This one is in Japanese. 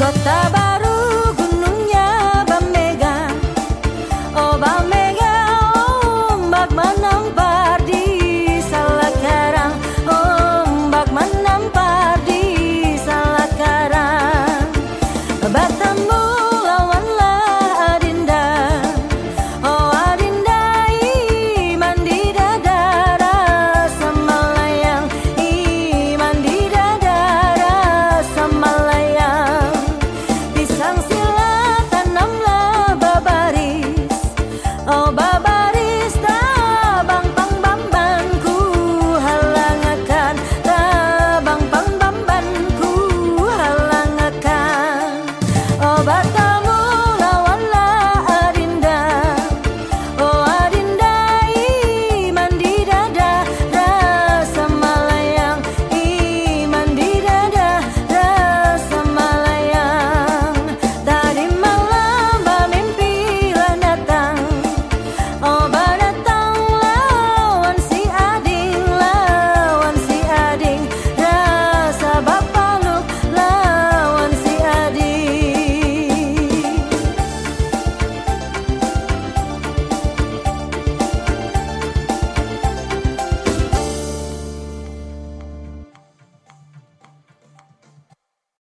言葉 Batom